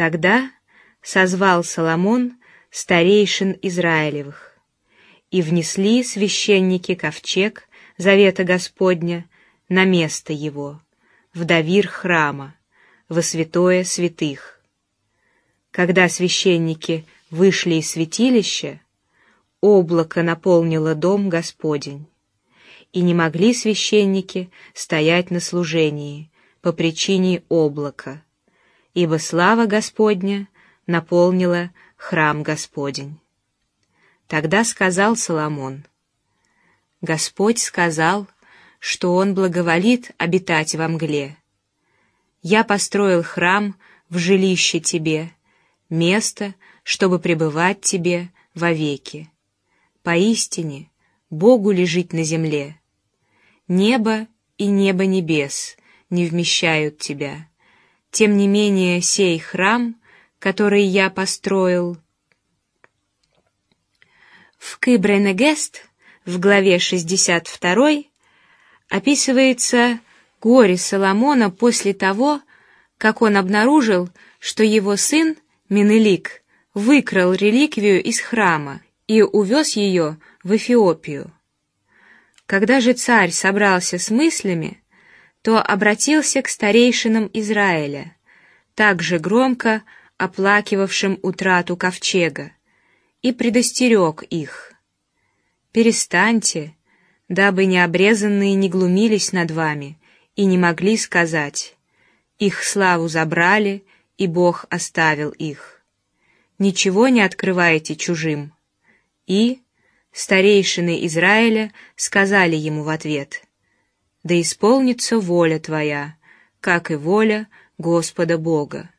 Тогда созвал Соломон старейшин Израилевых, и внесли священники ковчег завета Господня на место его, в давир храма, во святое святых. Когда священники вышли из святилища, облако наполнило дом Господень, и не могли священники стоять на служении по причине облака, ибо слава Господня наполнила храм Господень. Тогда сказал Соломон: Господь сказал, что Он благоволит обитать во мгле. Я построил храм в жилище тебе, место, чтобы пребывать тебе вовеки. Поистине, Богу лежить на земле. Небо и небо небес не вмещают тебя. Тем не менее, сей храм, который я построил, в Кыбренегест в главе 62 описывается горе Соломона после того, как он обнаружил, что его сын Менелик выкрал реликвию из храма и увез ее в Эфиопию. Когда же царь собрался с мыслями, то обратился к старейшинам Израиля, также громко оплакивавшим утрату ковчега, и предостерег их: перестаньте, дабы необрезанные не глумились над вами и не могли сказать: их славу забрали и Бог оставил их. Ничего не открывайте чужим. И старейшины Израиля сказали ему в ответ: да исполнится воля твоя, как и воля Господа Бога.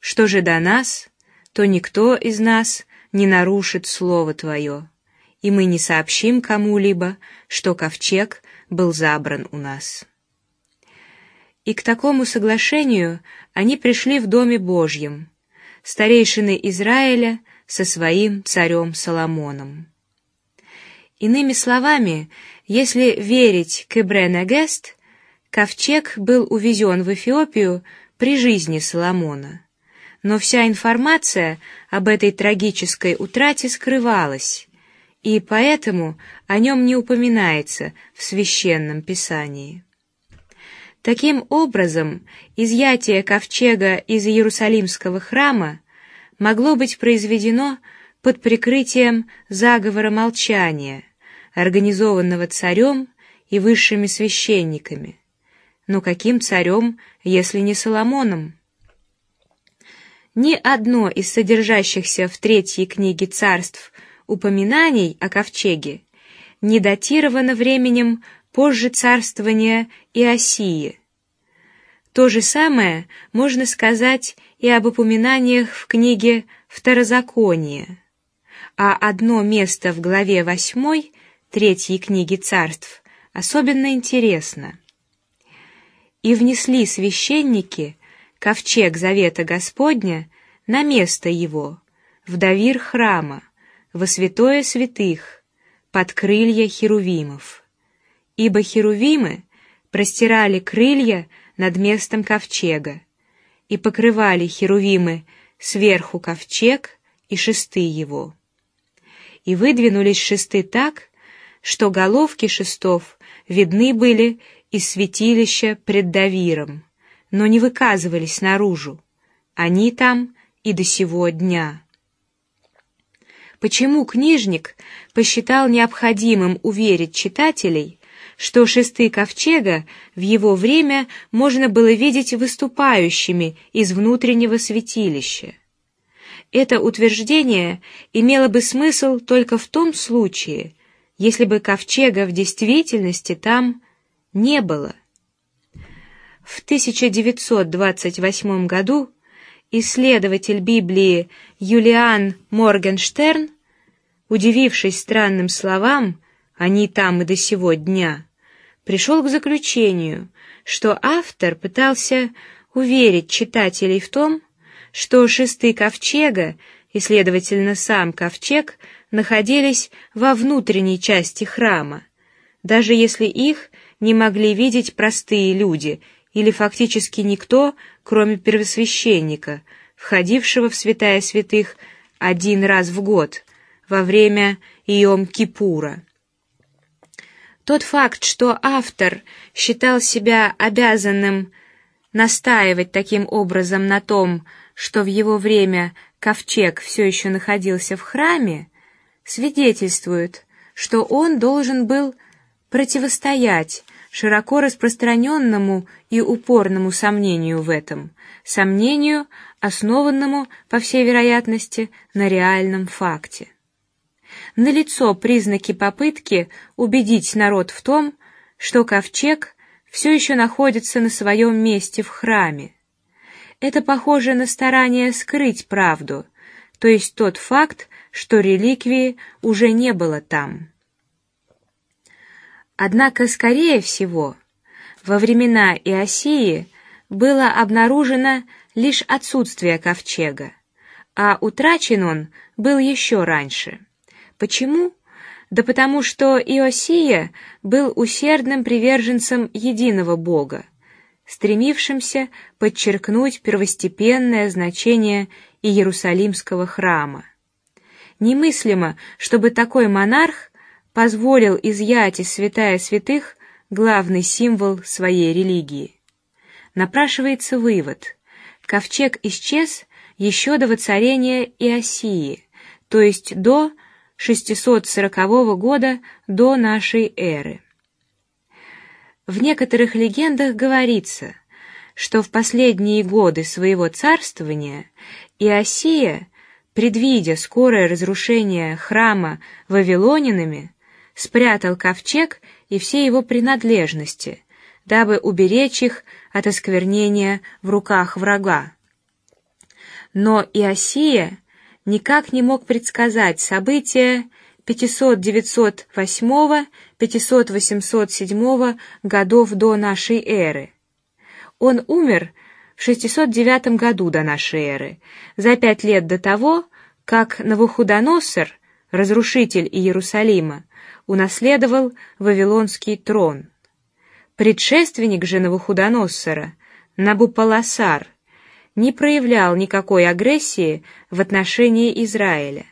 Что же до нас, то никто из нас не нарушит слово твое, и мы не сообщим кому-либо, что ковчег был забран у нас. И к такому соглашению они пришли в доме Божьем, старейшины Израиля со своим царем Соломоном. Иными словами, если верить Кебренегест, ковчег был увезен в Эфиопию при жизни Соломона, но вся информация об этой трагической утрате скрывалась, и поэтому о нем не упоминается в священном писании. Таким образом, изъятие ковчега из Иерусалимского храма могло быть произведено под прикрытием заговора молчания, организованного царем и высшими священниками. Но каким царем, если не Соломоном? Ни одно из содержащихся в третьей книге царств упоминаний о ковчеге не датировано временем позже царствования Иосии. То же самое можно сказать и об упоминаниях в книге Второзаконие, а одно место в главе восьмой третьей книги Царств особенно интересно. И внесли священники ковчег завета Господня на место его в давир храма, во святое святых, под крылья херувимов ибо херувимы простирали крылья над местом ковчега и покрывали херувимы сверху ковчег и шесты его. И выдвинулись шесты так, что головки шестов видны были из святилища пред Давиром, но не выказывались наружу. Они там и до сего дня. Почему книжник посчитал необходимым уверить читателей, что шесты ковчега в его время можно было видеть выступающими из внутреннего святилища. Это утверждение имело бы смысл только в том случае, если бы ковчега в действительности там не было. В 1928 году исследователь Библии Юлиан Моргенштерн, удивившись странным словам, они там и до сего дня, пришел к заключению, что автор пытался уверить читателей в том, что шесты ковчега и, следовательно, сам ковчег находились во внутренней части храма, даже если их не могли видеть простые люди или фактически никто, кроме первосвященника, входившего в святая святых один раз в год во время Йом-Кипура. Тот факт, что автор считал себя обязанным настаивать таким образом на том, что в его время ковчег все еще находился в храме, свидетельствует, что он должен был противостоять широко распространенному и упорному сомнению в этом, сомнению, основанному, по всей вероятности, на реальном факте налицо признаки попытки убедить народ в том, что ковчег все еще находится на своем месте в храме. Это похоже на старание скрыть правду, то есть тот факт, что реликвии уже не было там. Однако, скорее всего, во времена Иосии было обнаружено лишь отсутствие ковчега, а утрачен он был еще раньше. Почему? Да потому что Иосия был усердным приверженцем единого Бога, стремившимся подчеркнуть первостепенное значение Иерусалимского храма. Немыслимо, чтобы такой монарх позволил изъять из святая святых главный символ своей религии. Напрашивается вывод: ковчег исчез еще до воцарения Иосии, то есть до 640 года до нашей эры. В некоторых легендах говорится, что в последние годы своего царствования Иосия, предвидя скорое разрушение храма вавилонянами, спрятал ковчег и все его принадлежности, дабы уберечь их от осквернения в руках врага. Но Иосия никак не мог предсказать события 500-908-500-807 годов до нашей эры. Он умер в 609 году до нашей эры, за пять лет до того, как Навуходоносор, разрушитель Иерусалима, унаследовал вавилонский трон. Предшественник же Навуходоносора, Набупаласар, не проявлял никакой агрессии в отношении Израиля.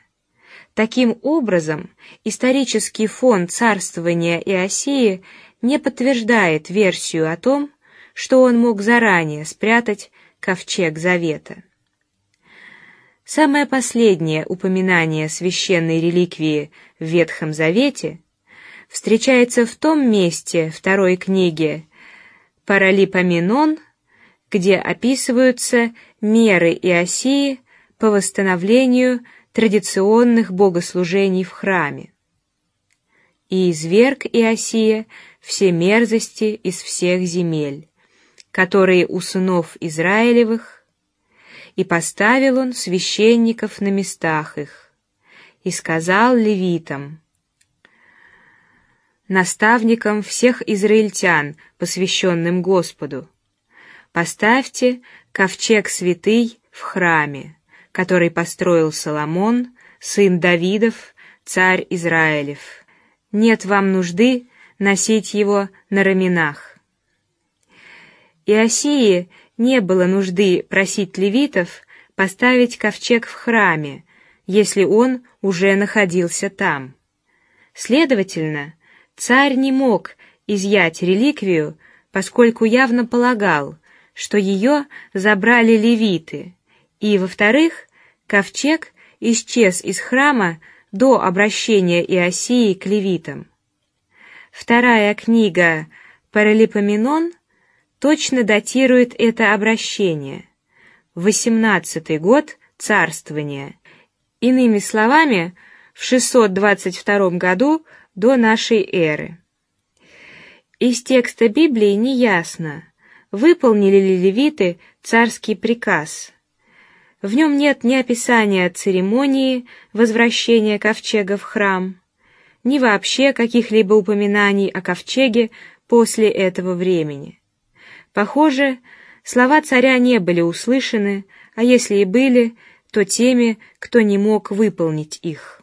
Таким образом, исторический фон царствования Иосии не подтверждает версию о том, что он мог заранее спрятать ковчег завета. Самое последнее упоминание священной реликвии в Ветхом Завете встречается в том месте второй книги Паралипоменон где описываются меры Иосии по восстановлению традиционных богослужений в храме. И изверг Иосия все мерзости из всех земель, которые у сынов Израилевых, и поставил он священников на местах их, и сказал левитам, наставникам всех израильтян, посвященным Господу, Поставьте ковчег святый в храме, который построил Соломон, сын Давидов, царь Израилев. Нет вам нужды носить его на раменах. Иосии не было нужды просить левитов поставить ковчег в храме, если он уже находился там. Следовательно, царь не мог изъять реликвию, поскольку явно полагал, что ее забрали левиты, и, во-вторых, ковчег исчез из храма до обращения Иосии к левитам. Вторая книга Паралипоменон точно датирует это обращение. Восемнадцатый год царствования. Иными словами, в 622 году до нашей эры. Из текста Библии не ясно, выполнили ли левиты царский приказ. В нем нет ни описания церемонии возвращения ковчега в храм, ни вообще каких-либо упоминаний о ковчеге после этого времени. Похоже, слова царя не были услышаны, а если и были, то теми, кто не мог выполнить их.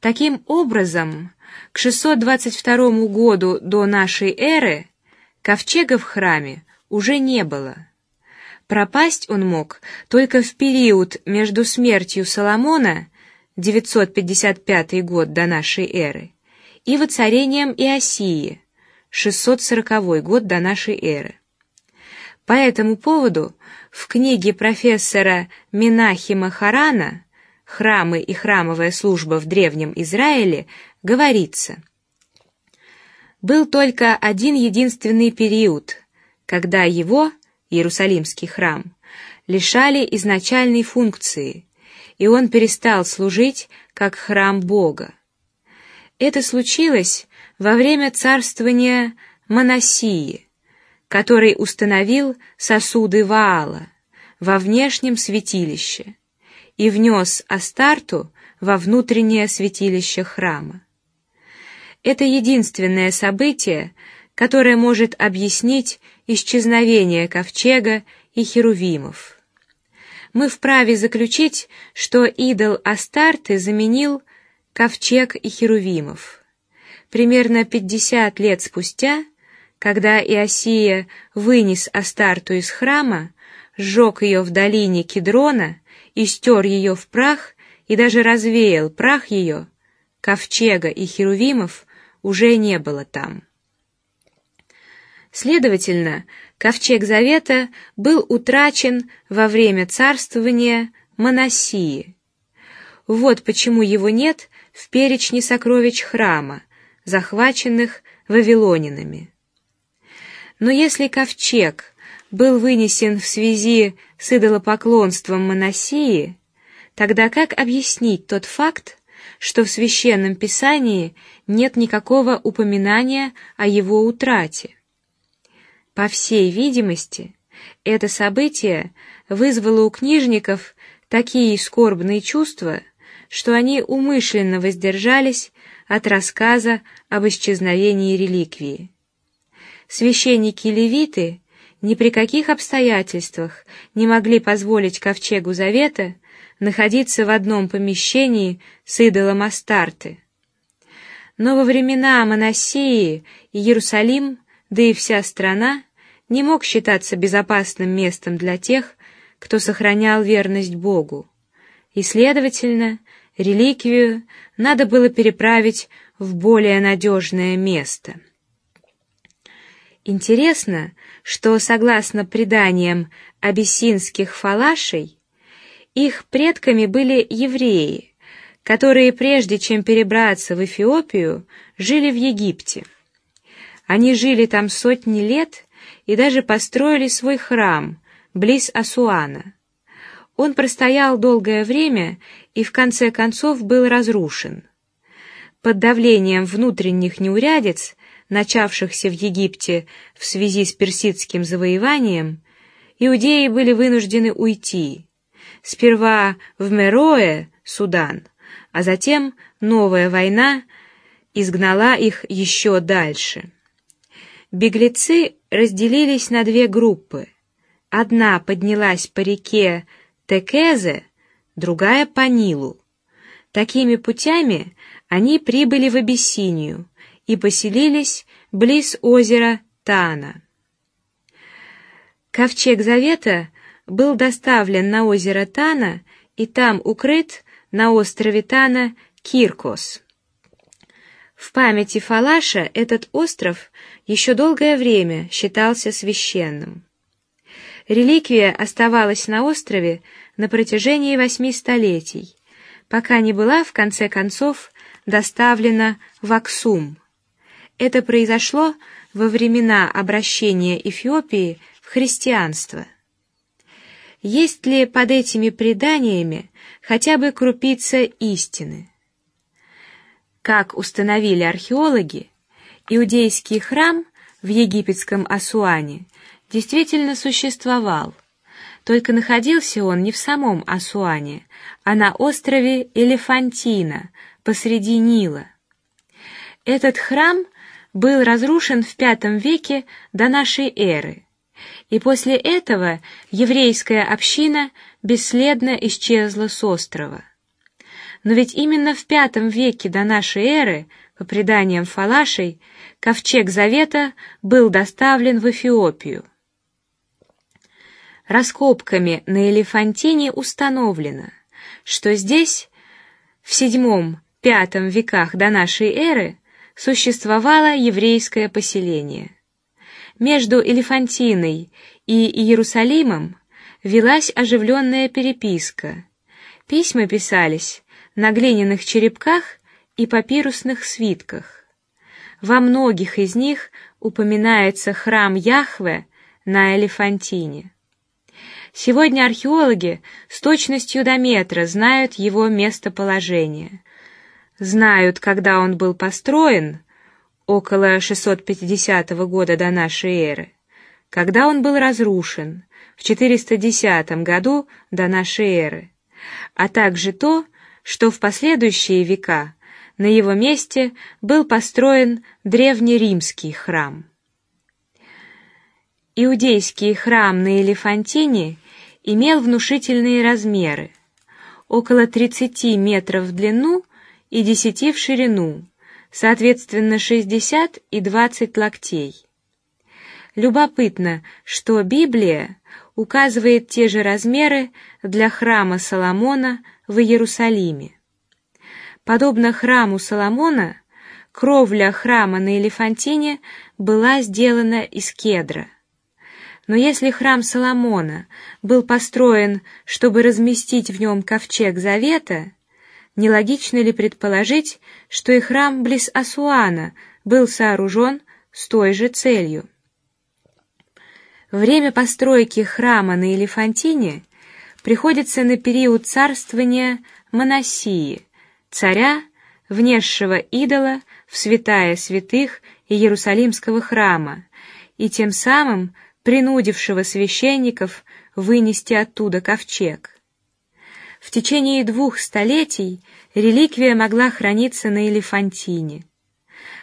Таким образом, к 622 году до нашей эры Ковчега в храме уже не было. Пропасть он мог только в период между смертью Соломона 955 год до нашей эры и воцарением Иосии 640 год до нашей эры. По этому поводу в книге профессора Минахима Харана «Храмы и храмовая служба в древнем Израиле» говорится: был только один единственный период, когда его Иерусалимский храм лишали изначальной функции, и он перестал служить как храм Бога. Это случилось во время царствования Манасии, который установил сосуды Ваала во внешнем святилище и внес Астарту во внутреннее святилище храма. Это единственное событие, которое может объяснить исчезновение ковчега и херувимов. Мы вправе заключить, что идол Астарты заменил ковчег и херувимов. Примерно пятьдесят лет спустя когда Иосия вынес Астарту из храма, сжег ее в долине Кедрона и стер ее в прах и даже развеял прах ее, ковчега и херувимов уже не было там. Следовательно, ковчег завета был утрачен во время царствования Манасии. Вот почему его нет в перечне сокровищ храма, захваченных вавилонянами. Но если ковчег был вынесен в связи с идолопоклонством Моносии, тогда как объяснить тот факт, что в священном писании нет никакого упоминания о его утрате? По всей видимости, это событие вызвало у книжников такие скорбные чувства, что они умышленно воздержались от рассказа об исчезновении реликвии священники-левиты ни при каких обстоятельствах не могли позволить ковчегу завета находиться в одном помещении с идолом Астарты. Но во времена Манасии Иерусалим, да и вся страна, не мог считаться безопасным местом для тех, кто сохранял верность Богу, и, следовательно, реликвию надо было переправить в более надежное место. Интересно, что согласно преданиям абиссинских фалашей, их предками были евреи, которые прежде чем перебраться в Эфиопию, жили в Египте. Они жили там сотни лет и даже построили свой храм близ Асуана. Он простоял долгое время и в конце концов был разрушен. Под давлением внутренних неурядиц начавшихся в Египте в связи с персидским завоеванием, иудеи были вынуждены уйти. Сперва в Мерое, Судан, а затем новая война изгнала их еще дальше. Беглецы разделились на две группы. Одна поднялась по реке Текезе, другая по Нилу. Такими путями они прибыли в Абиссинию и поселились близ озера Тана. Ковчег Завета был доставлен на озеро Тана и там укрыт на острове Тана Киркос. В памяти Фалаша этот остров еще долгое время считался священным. Реликвия оставалась на острове на протяжении восьми столетий, пока не была в конце концов доставлена в Аксум. Это произошло во времена обращения Эфиопии в христианство. Есть ли под этими преданиями хотя бы крупица истины? Как установили археологи, иудейский храм в египетском Асуане действительно существовал, только находился он не в самом Асуане, а на острове Элефантина посреди Нила. Этот храм был разрушен в V веке до нашей эры, и после этого еврейская община бесследно исчезла с острова. Но ведь именно в V веке до нашей эры, по преданиям фалашей, ковчег завета был доставлен в Эфиопию. раскопками на Элефантине установлено, что здесь в VII-V веках до нашей эры существовало еврейское поселение. Между Элефантиной и Иерусалимом велась оживленная переписка. Письма писались на глиняных черепках и папирусных свитках. Во многих из них упоминается храм Яхве на Элефантине. Сегодня археологи с точностью до метра знают его местоположение, знают, когда он был построен, около 650 года до нашей эры, когда он был разрушен в 410 году до нашей эры, а также то, что в последующие века на его месте был построен древнеримский храм. Иудейский храм на Элефантине имел внушительные размеры, около 30 метров в длину и 10 в ширину, соответственно 60 и 20 локтей. Любопытно, что Библия указывает те же размеры для храма Соломона в Иерусалиме. Подобно храму Соломона, кровля храма на Элефантине была сделана из кедра. Но если храм Соломона был построен, чтобы разместить в нем ковчег завета, не логично ли предположить, что и храм близ Асуана был сооружен с той же целью? Время постройки храма на Элефантине приходится на период царствования Манасии, царя, внесшего идола в святая святых Иерусалимского храма и тем самым принудившего священников вынести оттуда ковчег. В течение двух столетий реликвия могла храниться на Элефантине.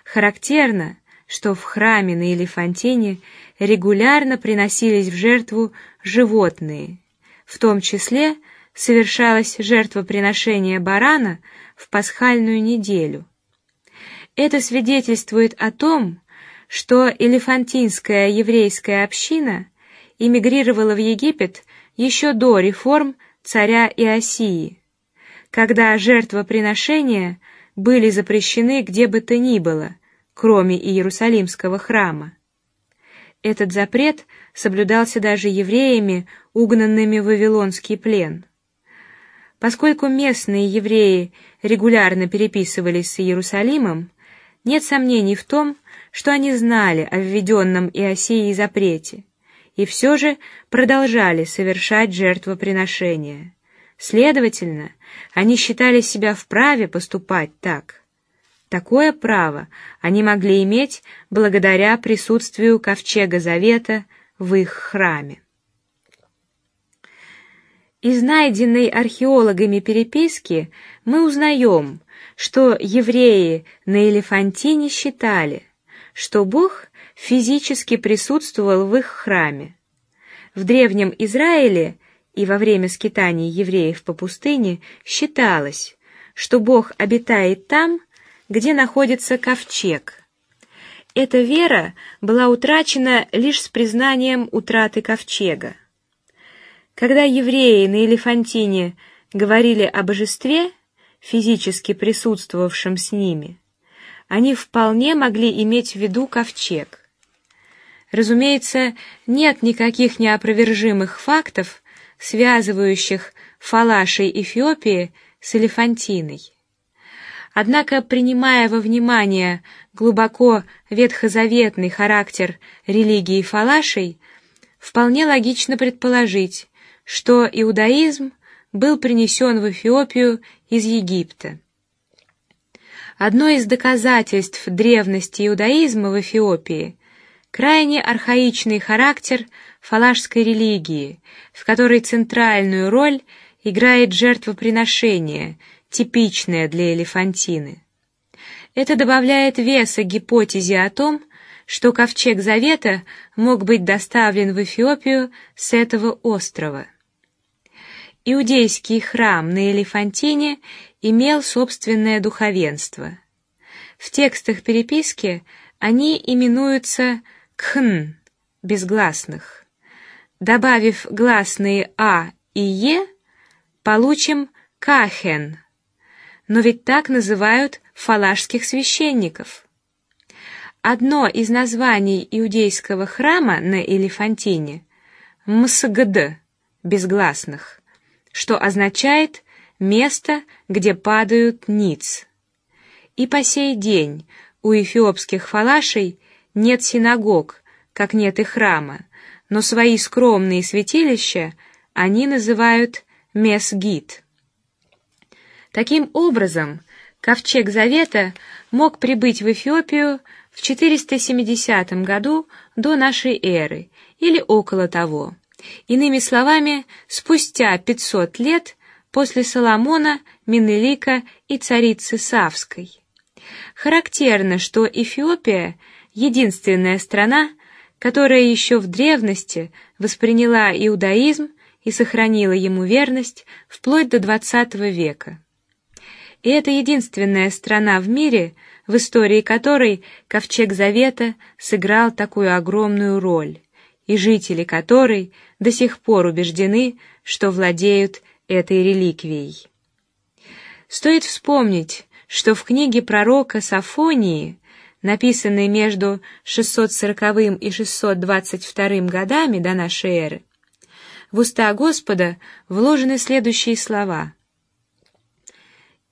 Характерно, что в храме на Элефантине регулярно приносились в жертву животные, в том числе совершалось жертвоприношение барана в пасхальную неделю. Это свидетельствует о том, что элефантинская еврейская община эмигрировала в Египет еще до реформ царя Иосии, когда жертвоприношения были запрещены где бы то ни было, кроме Иерусалимского храма. Этот запрет соблюдался даже евреями, угнанными в вавилонский плен. Поскольку местные евреи регулярно переписывались с Иерусалимом, нет сомнений в том, что они знали о введенном Иосией запрете, и все же продолжали совершать жертвоприношения. Следовательно, они считали себя вправе поступать так. Такое право они могли иметь благодаря присутствию ковчега завета в их храме. Из найденной археологами переписки мы узнаем, что евреи на Элефантине считали, что Бог физически присутствовал в их храме. В древнем Израиле и во время скитаний евреев по пустыне считалось, что Бог обитает там, где находится ковчег. Эта вера была утрачена лишь с признанием утраты ковчега. Когда евреи на Элефантине говорили о божестве, физически присутствовавшем с ними, они вполне могли иметь в виду ковчег. Разумеется, нет никаких неопровержимых фактов, связывающих фалашей Эфиопии с Элефантиной. Однако, принимая во внимание глубоко ветхозаветный характер религии фалашей, вполне логично предположить, что иудаизм был принесен в Эфиопию из Египта. Одно из доказательств древности иудаизма в Эфиопии крайне архаичный характер фалашской религии, в которой центральную роль играет жертвоприношение, типичное для Элефантины. Это добавляет веса гипотезе о том, что ковчег Завета мог быть доставлен в Эфиопию с этого острова. Иудейский храм на Элефантине имел собственное духовенство. В текстах переписки они именуются кхн безгласных. Добавив гласные а и е, получим кахен. Но ведь так называют фалашских священников. Одно из названий иудейского храма на Элефантине – Мсгд, безгласных, что означает место, где падают ниц. И по сей день у эфиопских фалашей нет синагог, как нет и храма, но свои скромные святилища они называют месгит. Таким образом, ковчег Завета мог прибыть в Эфиопию в 470 году до нашей эры или около того. Иными словами, спустя 500 лет после Соломона, Менелика и царицы Савской. Характерно, что Эфиопия единственная страна, которая еще в древности восприняла иудаизм и сохранила ему верность вплоть до XX века. И это единственная страна в мире, в истории которой ковчег Завета сыграл такую огромную роль, и жители которой до сих пор убеждены, что владеют этой реликвией. Стоит вспомнить, что в книге пророка Сафонии, написанной между 640 и 622 годами до нашей эры, в уста Господа вложены следующие слова: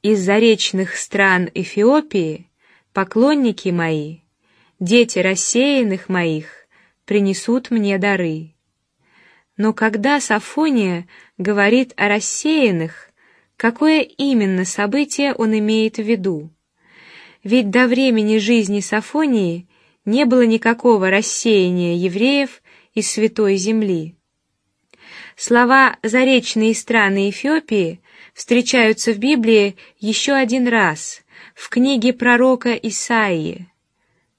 из заречных стран Эфиопии поклонники мои, дети рассеянных моих, принесут мне дары. Но когда Сафония говорит о рассеянных, какое именно событие он имеет в виду? Ведь до времени жизни Сафонии не было никакого рассеяния евреев из святой земли. Слова «заречные страны Эфиопии» встречаются в Библии еще один раз в книге пророка Исаии.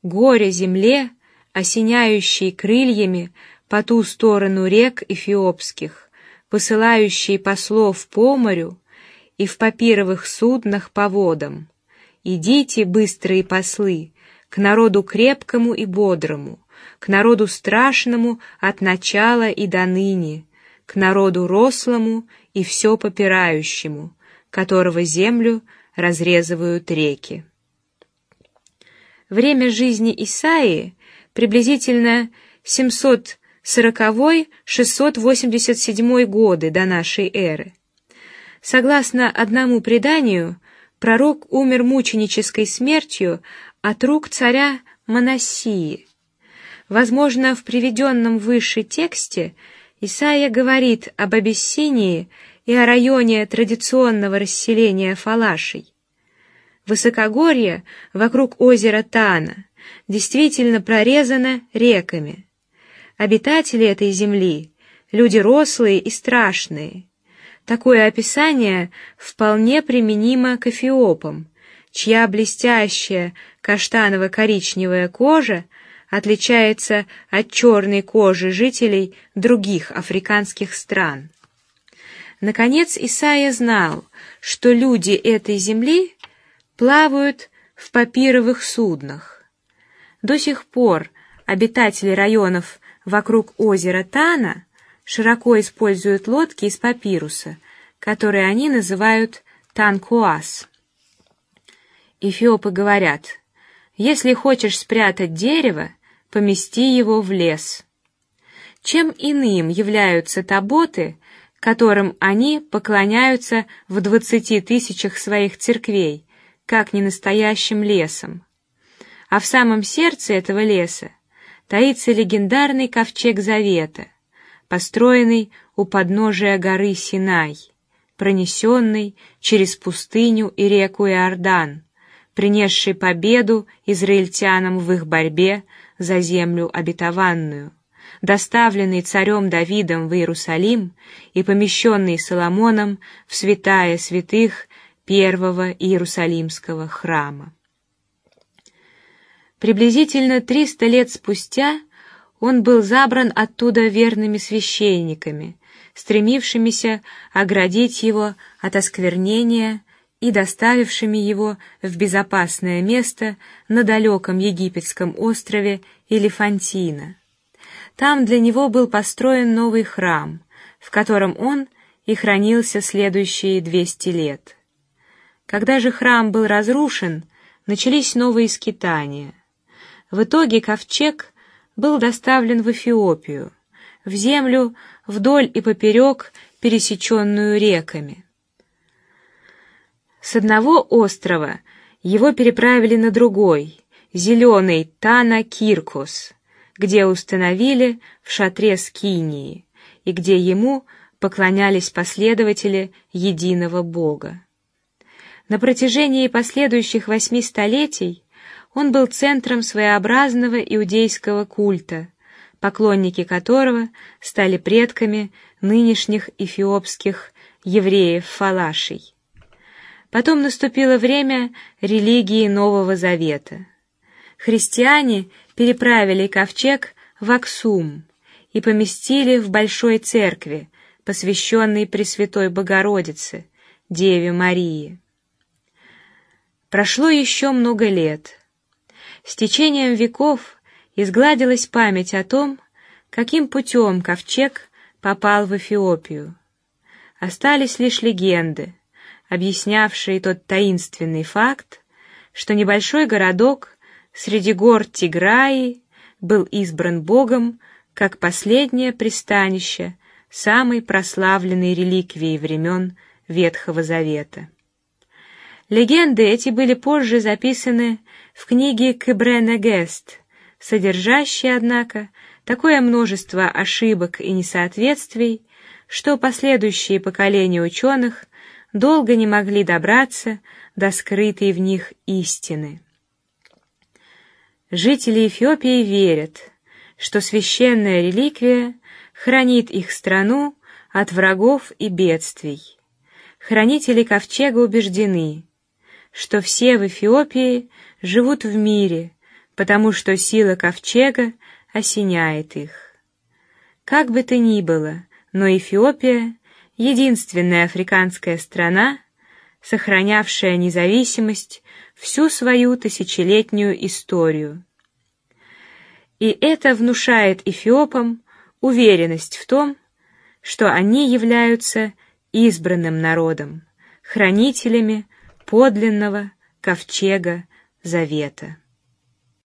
Горе земле, осеняющей крыльями по ту сторону рек эфиопских, посылающей послов по морю и в папировых суднах по водам. Идите, быстрые послы, к народу крепкому и бодрому, к народу страшному от начала и до ныне, к народу рослому и все попирающему, которого землю разрезывают реки. Время жизни Исаии приблизительно 740-687 годы до нашей эры. Согласно одному преданию, пророк умер мученической смертью от рук царя Манассии. Возможно, в приведенном выше тексте Исаия говорит об Абиссинии и о районе традиционного расселения фалашей. Высокогорье вокруг озера Тана действительно прорезано реками. Обитатели этой земли люди рослые и страшные. Такое описание вполне применимо к эфиопам, чья блестящая каштаново-коричневая кожа отличается от черной кожи жителей других африканских стран. Наконец Исаия знал, что люди этой земли плавают в папировых суднах. До сих пор обитатели районов вокруг озера Тана широко используют лодки из папируса, которые они называют танкуас. Эфиопы говорят: если хочешь спрятать дерево, помести его в лес. Чем иным являются таботы, которым они поклоняются в двадцати тысячах своих церквей, как не настоящим лесом. А в самом сердце этого леса таится легендарный ковчег Завета, построенный у подножия горы Синай, пронесенный через пустыню и реку Иордан, принесший победу израильтянам в их борьбе за землю обетованную, доставленный царем Давидом в Иерусалим и помещенный Соломоном в святая святых первого Иерусалимского храма. Приблизительно триста лет спустя он был забран оттуда верными священниками, стремившимися оградить его от осквернения и доставившими его в безопасное место на далеком египетском острове Элефантина. Там для него был построен новый храм, в котором он и хранился следующие двести лет. Когда же храм был разрушен, начались новые скитания. В итоге ковчег был доставлен в Эфиопию, в землю вдоль и поперек, пересеченную реками. С одного острова его переправили на другой, зеленый Тана Киркос, где установили в шатре Скинии и где ему поклонялись последователи единого Бога. На протяжении последующих восьми столетий он был центром своеобразного иудейского культа, поклонники которого стали предками нынешних эфиопских евреев-фалашей. Потом наступило время религии Нового Завета. Христиане переправили ковчег в Аксум и поместили в большой церкви, посвященной Пресвятой Богородице, Деве Марии. Прошло еще много лет. С течением веков изгладилась память о том, каким путем ковчег попал в Эфиопию. Остались лишь легенды объяснявшие тот таинственный факт, что небольшой городок среди гор Тиграи был избран Богом как последнее пристанище самой прославленной реликвии времен Ветхого Завета. Легенды эти были позже записаны в книге Кебрене Гест, содержащей, однако, такое множество ошибок и несоответствий, что последующие поколения ученых долго не могли добраться до скрытой в них истины. Жители Эфиопии верят, что священная реликвия хранит их страну от врагов и бедствий. Хранители ковчега убеждены, что все в Эфиопии живут в мире, потому что сила ковчега осеняет их. Как бы то ни было, но Эфиопия единственная африканская страна, сохранявшая независимость всю свою тысячелетнюю историю. И это внушает эфиопам уверенность в том, что они являются избранным народом, хранителями подлинного ковчега завета.